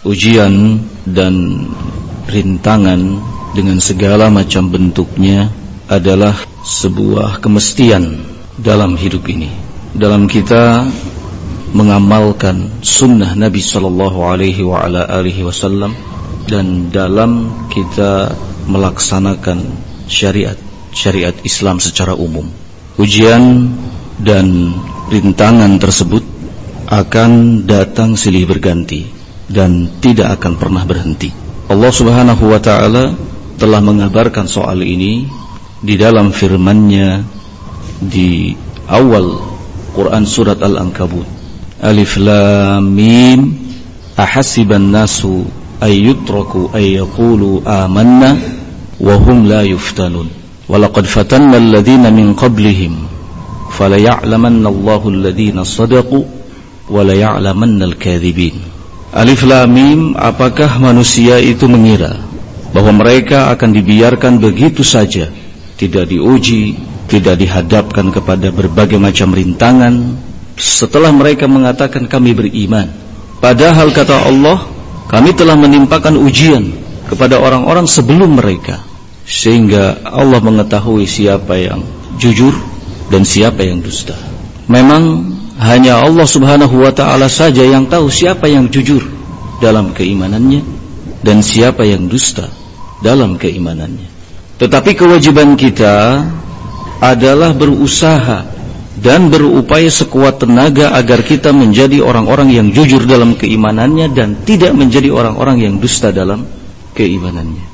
Ujian dan rintangan dengan segala macam bentuknya adalah sebuah kemestian dalam hidup ini. Dalam kita mengamalkan sunnah Nabi Sallallahu Alaihi Wasallam dan dalam kita melaksanakan syariat syariat Islam secara umum. Ujian dan rintangan tersebut akan datang silih berganti dan tidak akan pernah berhenti. Allah Subhanahu wa taala telah mengabarkan soal ini di dalam firman-Nya di awal Quran surat Al-Ankabut. Alif Lam Mim ahasiban nasu ay yutraku ay yaqulu amanna wa hum la yuftanun. Walaqad fatanna alladhina min qablihim falaya'lamanna Allahu alladhina sadaqu wa la ya'lamanna al-kadhibin. Alif Lam Mim apakah manusia itu mengira bahwa mereka akan dibiarkan begitu saja tidak diuji tidak dihadapkan kepada berbagai macam rintangan setelah mereka mengatakan kami beriman? Padahal kata Allah kami telah menimpakan ujian kepada orang-orang sebelum mereka sehingga Allah mengetahui siapa yang jujur dan siapa yang dusta. Memang hanya Allah subhanahu wa ta'ala saja yang tahu siapa yang jujur dalam keimanannya dan siapa yang dusta dalam keimanannya. Tetapi kewajiban kita adalah berusaha dan berupaya sekuat tenaga agar kita menjadi orang-orang yang jujur dalam keimanannya dan tidak menjadi orang-orang yang dusta dalam keimanannya.